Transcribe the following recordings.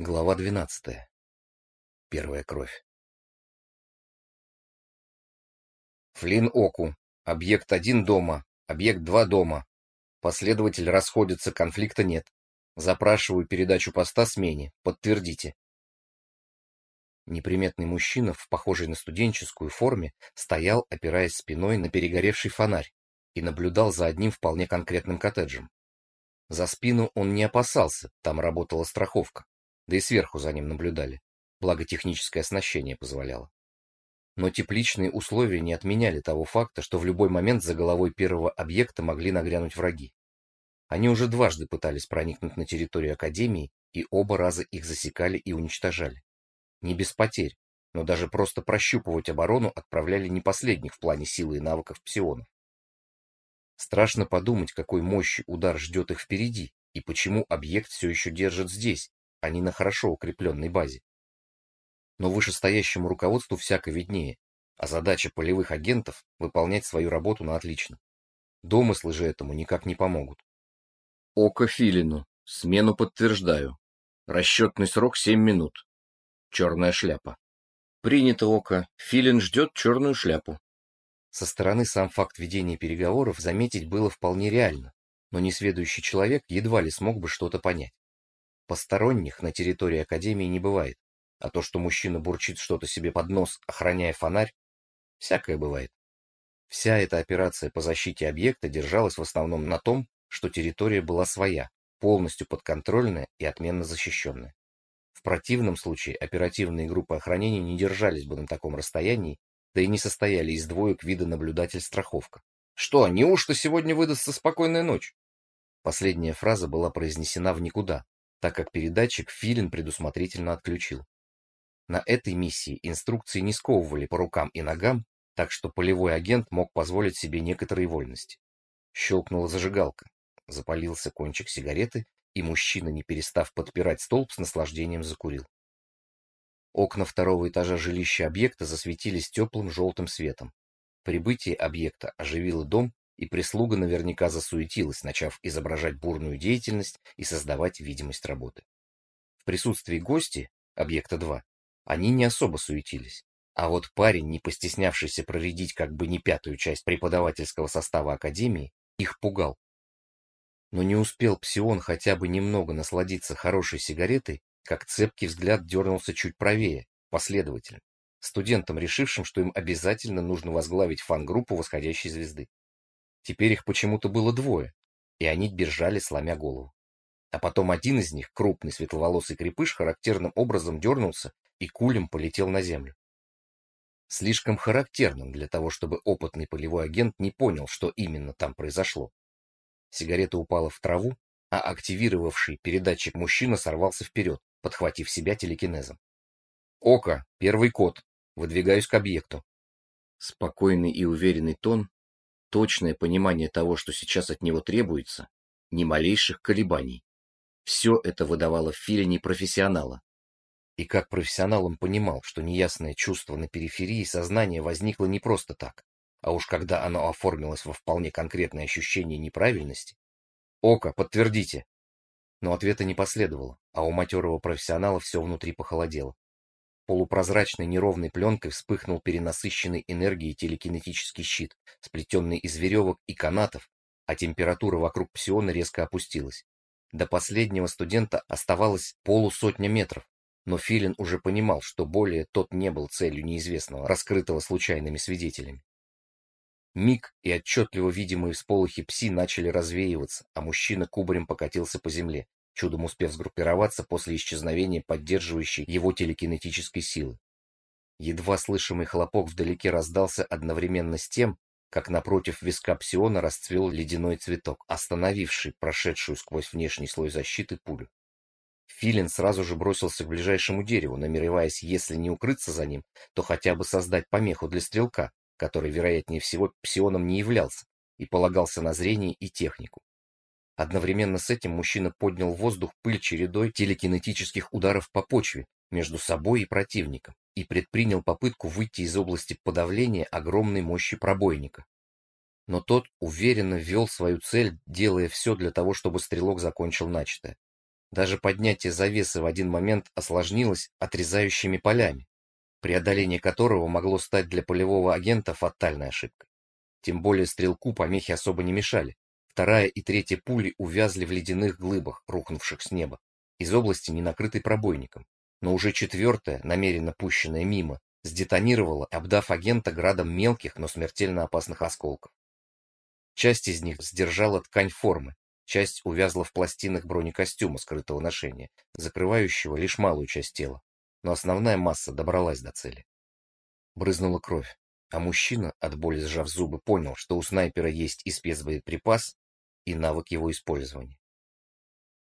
Глава 12. Первая кровь. Флин Оку. Объект 1 дома. Объект 2 дома. Последователь расходится, конфликта нет. Запрашиваю передачу поста смене. Подтвердите. Неприметный мужчина в похожей на студенческую форме стоял, опираясь спиной на перегоревший фонарь, и наблюдал за одним вполне конкретным коттеджем. За спину он не опасался, там работала страховка да и сверху за ним наблюдали, благо техническое оснащение позволяло. Но тепличные условия не отменяли того факта, что в любой момент за головой первого объекта могли нагрянуть враги. Они уже дважды пытались проникнуть на территорию Академии, и оба раза их засекали и уничтожали. Не без потерь, но даже просто прощупывать оборону отправляли не последних в плане силы и навыков псионов. Страшно подумать, какой мощи удар ждет их впереди, и почему объект все еще держит здесь, а не на хорошо укрепленной базе. Но вышестоящему руководству всяко виднее, а задача полевых агентов — выполнять свою работу на отлично. Домыслы же этому никак не помогут. Око Филину. Смену подтверждаю. Расчетный срок семь минут. Черная шляпа. Принято Око. Филин ждет черную шляпу. Со стороны сам факт ведения переговоров заметить было вполне реально, но несведущий человек едва ли смог бы что-то понять. Посторонних на территории Академии не бывает, а то, что мужчина бурчит что-то себе под нос, охраняя фонарь, всякое бывает. Вся эта операция по защите объекта держалась в основном на том, что территория была своя, полностью подконтрольная и отменно защищенная. В противном случае оперативные группы охранения не держались бы на таком расстоянии, да и не состояли из двоек вида наблюдатель-страховка. Что, неужто сегодня выдастся спокойная ночь? Последняя фраза была произнесена в никуда, так как передатчик Филин предусмотрительно отключил. На этой миссии инструкции не сковывали по рукам и ногам, так что полевой агент мог позволить себе некоторые вольности. Щелкнула зажигалка, запалился кончик сигареты, и мужчина, не перестав подпирать столб, с наслаждением закурил. Окна второго этажа жилища объекта засветились теплым желтым светом. Прибытие объекта оживило дом и прислуга наверняка засуетилась, начав изображать бурную деятельность и создавать видимость работы. В присутствии гости, объекта 2, они не особо суетились. А вот парень, не постеснявшийся проредить как бы не пятую часть преподавательского состава Академии, их пугал. Но не успел Псион хотя бы немного насладиться хорошей сигаретой, как цепкий взгляд дернулся чуть правее, последовательно, студентам, решившим, что им обязательно нужно возглавить фан-группу восходящей звезды. Теперь их почему-то было двое, и они бежали, сломя голову. А потом один из них, крупный светловолосый крепыш, характерным образом дернулся и кулем полетел на землю. Слишком характерным для того, чтобы опытный полевой агент не понял, что именно там произошло. Сигарета упала в траву, а активировавший передатчик мужчина сорвался вперед, подхватив себя телекинезом. «Око, первый код. Выдвигаюсь к объекту». Спокойный и уверенный тон точное понимание того, что сейчас от него требуется, ни малейших колебаний. Все это выдавало Филине профессионала. И как профессионал он понимал, что неясное чувство на периферии сознания возникло не просто так, а уж когда оно оформилось во вполне конкретное ощущение неправильности. «Око, подтвердите!» Но ответа не последовало, а у матерого профессионала все внутри похолодело. Полупрозрачной неровной пленкой вспыхнул перенасыщенный энергией телекинетический щит, сплетенный из веревок и канатов, а температура вокруг псиона резко опустилась. До последнего студента оставалось полусотня метров, но Филин уже понимал, что более тот не был целью неизвестного, раскрытого случайными свидетелями. Миг и отчетливо видимые всполохи пси начали развеиваться, а мужчина кубарем покатился по земле, чудом успев сгруппироваться после исчезновения поддерживающей его телекинетической силы. Едва слышимый хлопок вдалеке раздался одновременно с тем, как напротив виска псиона расцвел ледяной цветок, остановивший прошедшую сквозь внешний слой защиты пулю. Филин сразу же бросился к ближайшему дереву, намереваясь, если не укрыться за ним, то хотя бы создать помеху для стрелка, который, вероятнее всего, псионом не являлся и полагался на зрение и технику. Одновременно с этим мужчина поднял в воздух пыль чередой телекинетических ударов по почве между собой и противником и предпринял попытку выйти из области подавления огромной мощи пробойника. Но тот уверенно ввел свою цель, делая все для того, чтобы стрелок закончил начатое. Даже поднятие завесы в один момент осложнилось отрезающими полями, преодоление которого могло стать для полевого агента фатальной ошибкой. Тем более стрелку помехи особо не мешали. Вторая и третья пули увязли в ледяных глыбах, рухнувших с неба, из области, не накрытой пробойником. Но уже четвертая, намеренно пущенная мимо, сдетонировала, обдав агента градом мелких, но смертельно опасных осколков. Часть из них сдержала ткань формы, часть увязла в пластинах бронекостюма скрытого ношения, закрывающего лишь малую часть тела, но основная масса добралась до цели. Брызнула кровь, а мужчина, от боли сжав зубы, понял, что у снайпера есть и спецбоеприпас, и навык его использования.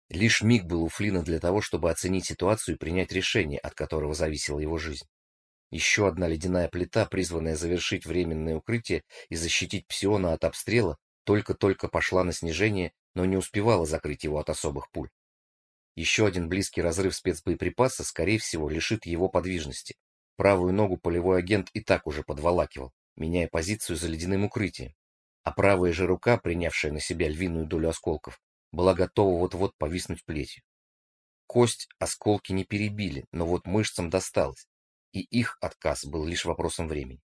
Лишь миг был у Флина для того, чтобы оценить ситуацию и принять решение, от которого зависела его жизнь. Еще одна ледяная плита, призванная завершить временное укрытие и защитить Псиона от обстрела, только-только пошла на снижение, но не успевала закрыть его от особых пуль. Еще один близкий разрыв спецбоеприпаса, скорее всего, лишит его подвижности. Правую ногу полевой агент и так уже подволакивал, меняя позицию за ледяным укрытием. А правая же рука, принявшая на себя львиную долю осколков, была готова вот-вот повиснуть плетью. Кость осколки не перебили, но вот мышцам досталось, и их отказ был лишь вопросом времени.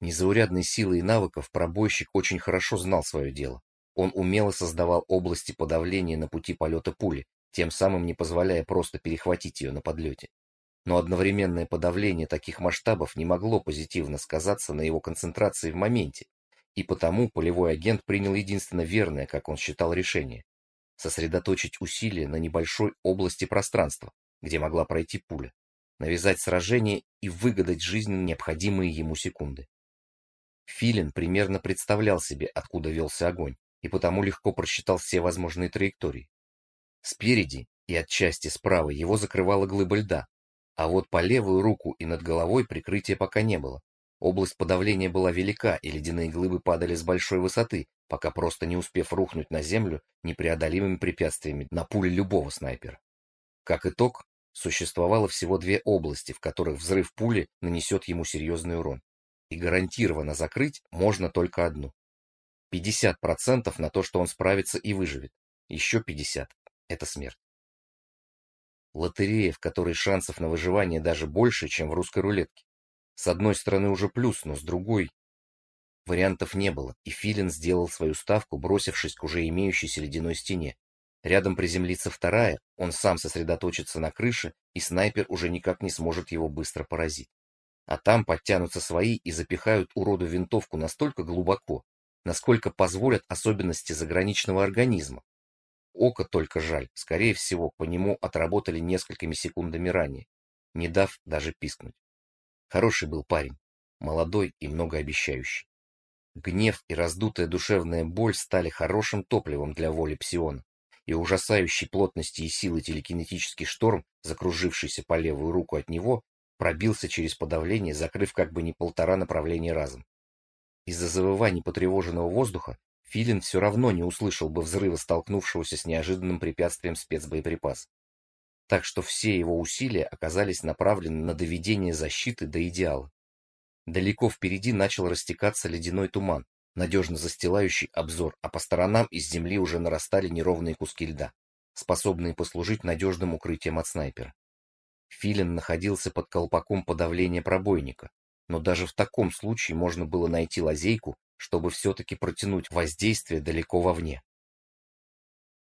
Незаурядной силой и навыков пробойщик очень хорошо знал свое дело. Он умело создавал области подавления на пути полета пули, тем самым не позволяя просто перехватить ее на подлете. Но одновременное подавление таких масштабов не могло позитивно сказаться на его концентрации в моменте, и потому полевой агент принял единственно верное, как он считал, решение – сосредоточить усилия на небольшой области пространства, где могла пройти пуля, навязать сражение и выгадать жизненно необходимые ему секунды. Филин примерно представлял себе, откуда велся огонь, и потому легко просчитал все возможные траектории. Спереди и отчасти справа его закрывала глыба льда, а вот по левую руку и над головой прикрытия пока не было. Область подавления была велика, и ледяные глыбы падали с большой высоты, пока просто не успев рухнуть на землю непреодолимыми препятствиями на пуле любого снайпера. Как итог, существовало всего две области, в которых взрыв пули нанесет ему серьезный урон. И гарантированно закрыть можно только одну. 50% на то, что он справится и выживет. Еще 50% — это смерть. Лотерея, в которой шансов на выживание даже больше, чем в русской рулетке. С одной стороны уже плюс, но с другой... Вариантов не было, и Филин сделал свою ставку, бросившись к уже имеющейся ледяной стене. Рядом приземлится вторая, он сам сосредоточится на крыше, и снайпер уже никак не сможет его быстро поразить. А там подтянутся свои и запихают уроду винтовку настолько глубоко, насколько позволят особенности заграничного организма. Око только жаль, скорее всего, по нему отработали несколькими секундами ранее, не дав даже пискнуть. Хороший был парень, молодой и многообещающий. Гнев и раздутая душевная боль стали хорошим топливом для воли Псиона, и ужасающей плотности и силы телекинетический шторм, закружившийся по левую руку от него, пробился через подавление, закрыв как бы не полтора направления разом. Из-за завываний потревоженного воздуха Филин все равно не услышал бы взрыва столкнувшегося с неожиданным препятствием спецбоеприпас. Так что все его усилия оказались направлены на доведение защиты до идеала. Далеко впереди начал растекаться ледяной туман, надежно застилающий обзор, а по сторонам из земли уже нарастали неровные куски льда, способные послужить надежным укрытием от снайпера. Филин находился под колпаком подавления пробойника, но даже в таком случае можно было найти лазейку, чтобы все-таки протянуть воздействие далеко вовне.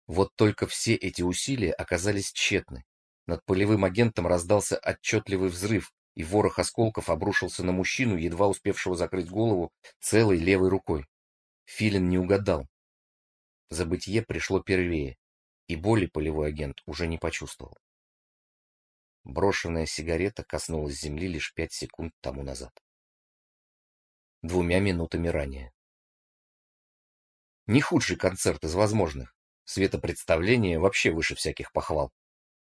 Вот только все эти усилия оказались тщетны. Над полевым агентом раздался отчетливый взрыв, и ворох осколков обрушился на мужчину, едва успевшего закрыть голову целой левой рукой. Филин не угадал. Забытье пришло первее, и боли полевой агент уже не почувствовал. Брошенная сигарета коснулась земли лишь пять секунд тому назад. Двумя минутами ранее. Не худший концерт из возможных. Светопредставление вообще выше всяких похвал.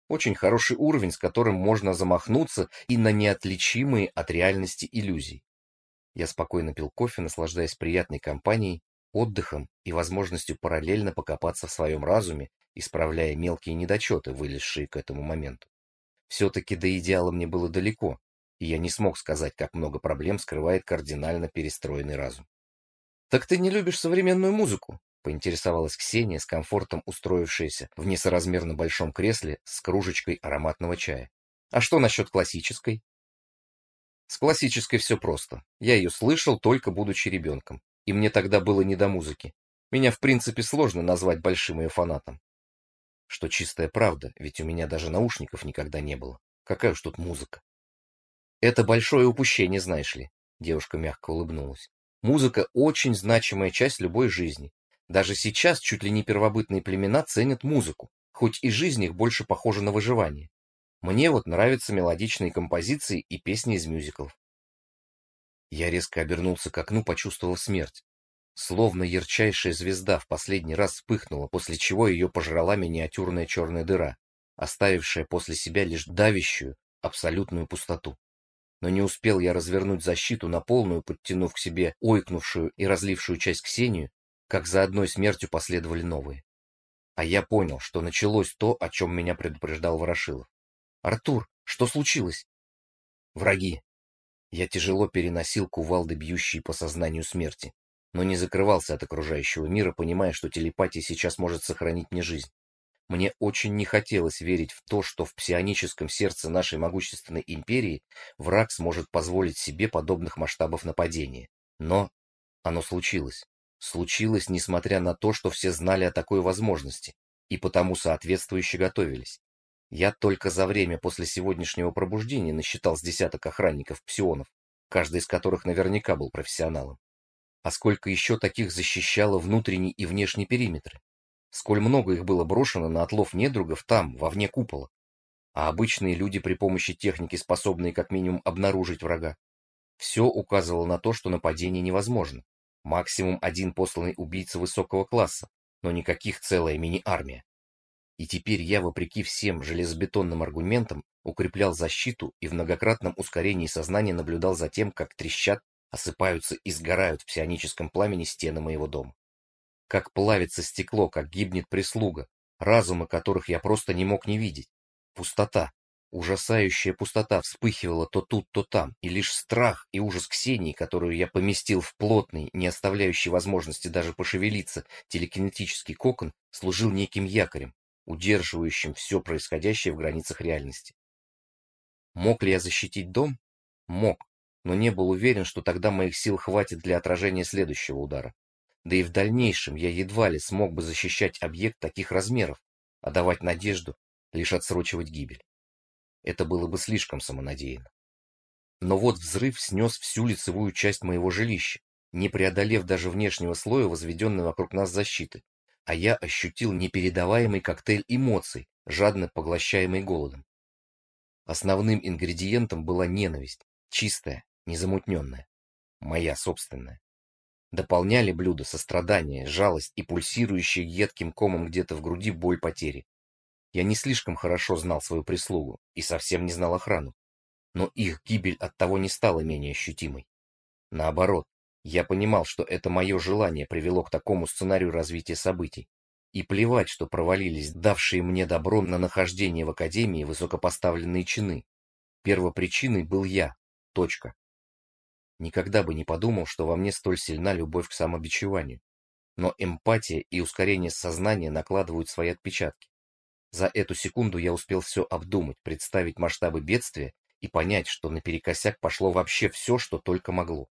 Очень хороший уровень, с которым можно замахнуться и на неотличимые от реальности иллюзий. Я спокойно пил кофе, наслаждаясь приятной компанией, отдыхом и возможностью параллельно покопаться в своем разуме, исправляя мелкие недочеты, вылезшие к этому моменту. Все-таки до идеала мне было далеко, и я не смог сказать, как много проблем скрывает кардинально перестроенный разум. «Так ты не любишь современную музыку?» Поинтересовалась Ксения, с комфортом устроившаяся в несоразмерно большом кресле с кружечкой ароматного чая. «А что насчет классической?» С классической все просто. Я ее слышал, только будучи ребенком. И мне тогда было не до музыки. Меня, в принципе, сложно назвать большим ее фанатом. Что чистая правда, ведь у меня даже наушников никогда не было. Какая уж тут музыка. Это большое упущение, знаешь ли. Девушка мягко улыбнулась. Музыка – очень значимая часть любой жизни. Даже сейчас чуть ли не первобытные племена ценят музыку, хоть и жизнь их больше похожа на выживание. Мне вот нравятся мелодичные композиции и песни из мюзиклов. Я резко обернулся к окну, почувствовав смерть. Словно ярчайшая звезда в последний раз вспыхнула, после чего ее пожрала миниатюрная черная дыра, оставившая после себя лишь давящую, абсолютную пустоту. Но не успел я развернуть защиту на полную, подтянув к себе ойкнувшую и разлившую часть Ксению, как за одной смертью последовали новые. А я понял, что началось то, о чем меня предупреждал Ворошилов. «Артур, что случилось?» «Враги». Я тяжело переносил кувалды, бьющие по сознанию смерти, но не закрывался от окружающего мира, понимая, что телепатия сейчас может сохранить мне жизнь. Мне очень не хотелось верить в то, что в псионическом сердце нашей могущественной империи враг сможет позволить себе подобных масштабов нападения. Но оно случилось. Случилось, несмотря на то, что все знали о такой возможности, и потому соответствующе готовились. Я только за время после сегодняшнего пробуждения насчитал с десяток охранников-псионов, каждый из которых наверняка был профессионалом. А сколько еще таких защищало внутренний и внешний периметры? сколь много их было брошено на отлов недругов там, вовне купола. А обычные люди при помощи техники, способные как минимум обнаружить врага. Все указывало на то, что нападение невозможно. Максимум один посланный убийца высокого класса, но никаких целая мини-армия. И теперь я, вопреки всем железобетонным аргументам, укреплял защиту и в многократном ускорении сознания наблюдал за тем, как трещат, осыпаются и сгорают в псионическом пламени стены моего дома как плавится стекло, как гибнет прислуга, разумы которых я просто не мог не видеть. Пустота, ужасающая пустота вспыхивала то тут, то там, и лишь страх и ужас Ксении, которую я поместил в плотный, не оставляющий возможности даже пошевелиться, телекинетический кокон, служил неким якорем, удерживающим все происходящее в границах реальности. Мог ли я защитить дом? Мог, но не был уверен, что тогда моих сил хватит для отражения следующего удара. Да и в дальнейшем я едва ли смог бы защищать объект таких размеров, а давать надежду лишь отсрочивать гибель. Это было бы слишком самонадеянно. Но вот взрыв снес всю лицевую часть моего жилища, не преодолев даже внешнего слоя, возведенной вокруг нас защиты, а я ощутил непередаваемый коктейль эмоций, жадно поглощаемый голодом. Основным ингредиентом была ненависть, чистая, незамутненная, моя собственная. Дополняли блюдо сострадание, жалость и пульсирующая едким комом где-то в груди боль потери. Я не слишком хорошо знал свою прислугу и совсем не знал охрану. Но их гибель от того не стала менее ощутимой. Наоборот, я понимал, что это мое желание привело к такому сценарию развития событий. И плевать, что провалились давшие мне добро на нахождение в Академии высокопоставленные чины. Первопричиной был я. Точка. Никогда бы не подумал, что во мне столь сильна любовь к самобичеванию. Но эмпатия и ускорение сознания накладывают свои отпечатки. За эту секунду я успел все обдумать, представить масштабы бедствия и понять, что наперекосяк пошло вообще все, что только могло.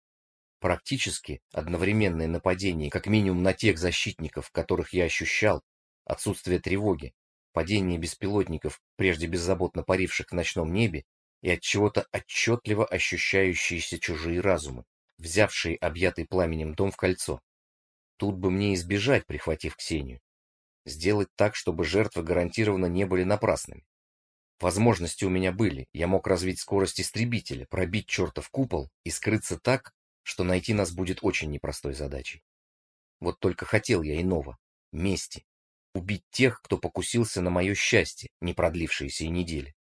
Практически одновременное нападение, как минимум на тех защитников, которых я ощущал, отсутствие тревоги, падение беспилотников, прежде беззаботно паривших в ночном небе, и от чего-то отчетливо ощущающиеся чужие разумы, взявшие объятый пламенем дом в кольцо. Тут бы мне избежать, прихватив Ксению. Сделать так, чтобы жертвы гарантированно не были напрасными. Возможности у меня были, я мог развить скорость истребителя, пробить чертов купол и скрыться так, что найти нас будет очень непростой задачей. Вот только хотел я иного — мести. Убить тех, кто покусился на мое счастье, не продлившееся и недели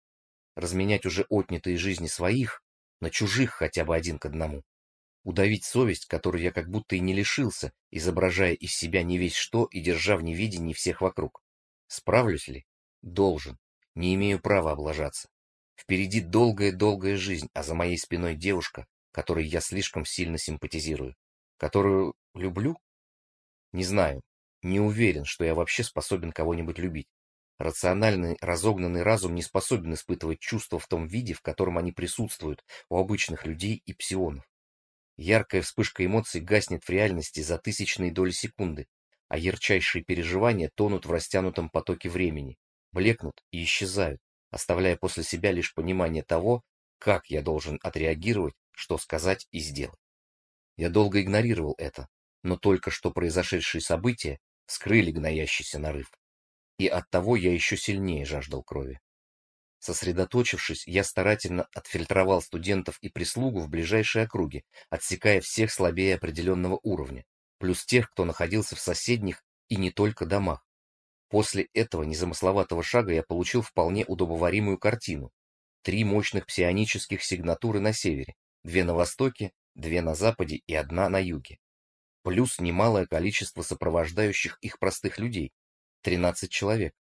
разменять уже отнятые жизни своих на чужих хотя бы один к одному. Удавить совесть, которую я как будто и не лишился, изображая из себя не весь что и держа в невидении всех вокруг. Справлюсь ли? Должен. Не имею права облажаться. Впереди долгая-долгая жизнь, а за моей спиной девушка, которой я слишком сильно симпатизирую. Которую люблю? Не знаю. Не уверен, что я вообще способен кого-нибудь любить. Рациональный, разогнанный разум не способен испытывать чувства в том виде, в котором они присутствуют у обычных людей и псионов. Яркая вспышка эмоций гаснет в реальности за тысячные доли секунды, а ярчайшие переживания тонут в растянутом потоке времени, блекнут и исчезают, оставляя после себя лишь понимание того, как я должен отреагировать, что сказать и сделать. Я долго игнорировал это, но только что произошедшие события вскрыли гноящийся нарыв и оттого я еще сильнее жаждал крови. Сосредоточившись, я старательно отфильтровал студентов и прислугу в ближайшие округи, отсекая всех слабее определенного уровня, плюс тех, кто находился в соседних и не только домах. После этого незамысловатого шага я получил вполне удобоваримую картину. Три мощных псионических сигнатуры на севере, две на востоке, две на западе и одна на юге. Плюс немалое количество сопровождающих их простых людей, 13 человек.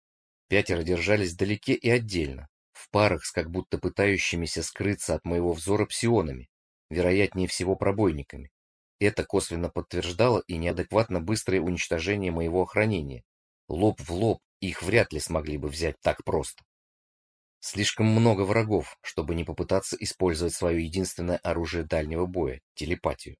Пятеро держались далеке и отдельно, в парах с как будто пытающимися скрыться от моего взора псионами, вероятнее всего пробойниками. Это косвенно подтверждало и неадекватно быстрое уничтожение моего охранения. Лоб в лоб их вряд ли смогли бы взять так просто. Слишком много врагов, чтобы не попытаться использовать свое единственное оружие дальнего боя – телепатию.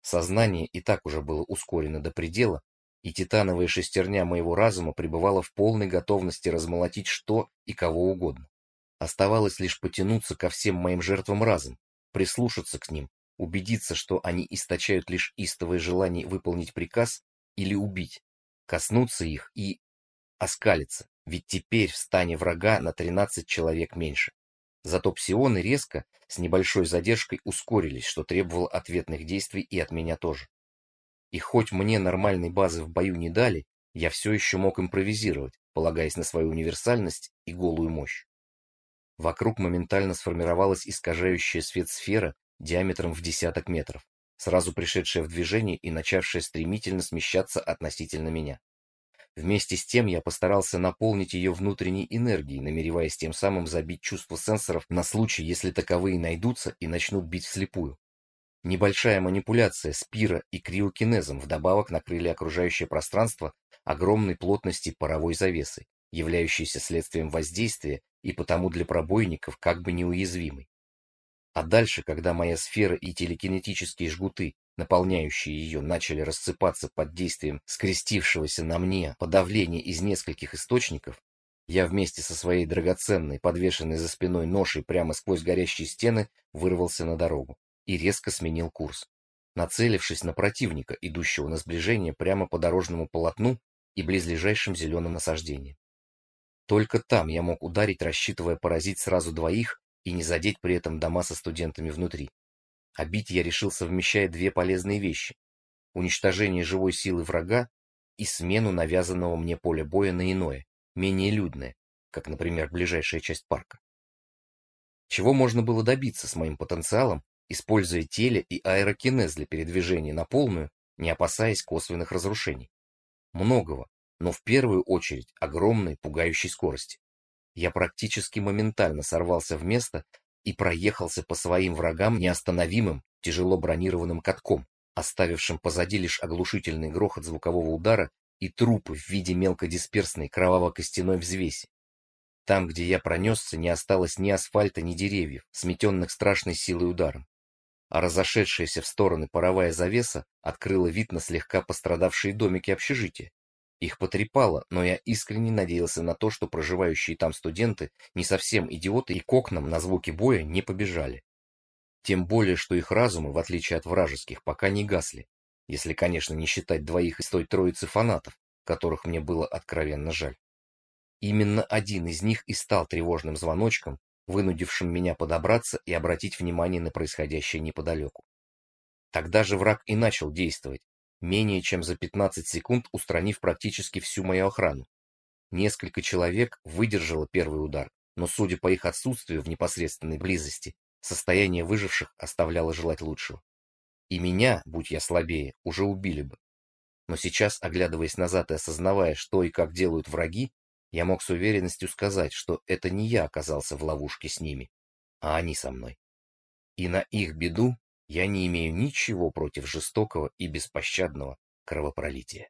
Сознание и так уже было ускорено до предела, и титановая шестерня моего разума пребывала в полной готовности размолотить что и кого угодно. Оставалось лишь потянуться ко всем моим жертвам разом, прислушаться к ним, убедиться, что они источают лишь истовое желание выполнить приказ или убить, коснуться их и оскалиться, ведь теперь в стане врага на 13 человек меньше. Зато псионы резко, с небольшой задержкой, ускорились, что требовало ответных действий и от меня тоже. И хоть мне нормальной базы в бою не дали, я все еще мог импровизировать, полагаясь на свою универсальность и голую мощь. Вокруг моментально сформировалась искажающая свет сфера диаметром в десяток метров, сразу пришедшая в движение и начавшая стремительно смещаться относительно меня. Вместе с тем я постарался наполнить ее внутренней энергией, намереваясь тем самым забить чувство сенсоров на случай, если таковые найдутся и начнут бить вслепую. Небольшая манипуляция спира и криокинезом вдобавок накрыли окружающее пространство огромной плотности паровой завесы, являющейся следствием воздействия и потому для пробойников как бы неуязвимой. А дальше, когда моя сфера и телекинетические жгуты, наполняющие ее, начали рассыпаться под действием скрестившегося на мне подавления из нескольких источников, я вместе со своей драгоценной, подвешенной за спиной ношей прямо сквозь горящие стены, вырвался на дорогу и резко сменил курс, нацелившись на противника, идущего на сближение прямо по дорожному полотну и близлежащим зеленым насаждениям. Только там я мог ударить, рассчитывая поразить сразу двоих и не задеть при этом дома со студентами внутри. А бить я решил совмещая две полезные вещи – уничтожение живой силы врага и смену навязанного мне поля боя на иное, менее людное, как, например, ближайшая часть парка. Чего можно было добиться с моим потенциалом, используя теле и аэрокинез для передвижения на полную, не опасаясь косвенных разрушений. Многого, но в первую очередь огромной пугающей скорости. Я практически моментально сорвался в место и проехался по своим врагам неостановимым, тяжело бронированным катком, оставившим позади лишь оглушительный грохот звукового удара и трупы в виде мелкодисперсной кроваво-костяной взвеси. Там, где я пронесся, не осталось ни асфальта, ни деревьев, сметенных страшной силой ударом а разошедшаяся в стороны паровая завеса открыла вид на слегка пострадавшие домики общежития. Их потрепало, но я искренне надеялся на то, что проживающие там студенты не совсем идиоты и к окнам на звуки боя не побежали. Тем более, что их разумы, в отличие от вражеских, пока не гасли, если, конечно, не считать двоих из той троицы фанатов, которых мне было откровенно жаль. Именно один из них и стал тревожным звоночком, вынудившим меня подобраться и обратить внимание на происходящее неподалеку. Тогда же враг и начал действовать, менее чем за 15 секунд устранив практически всю мою охрану. Несколько человек выдержало первый удар, но, судя по их отсутствию в непосредственной близости, состояние выживших оставляло желать лучшего. И меня, будь я слабее, уже убили бы. Но сейчас, оглядываясь назад и осознавая, что и как делают враги, я мог с уверенностью сказать, что это не я оказался в ловушке с ними, а они со мной. И на их беду я не имею ничего против жестокого и беспощадного кровопролития.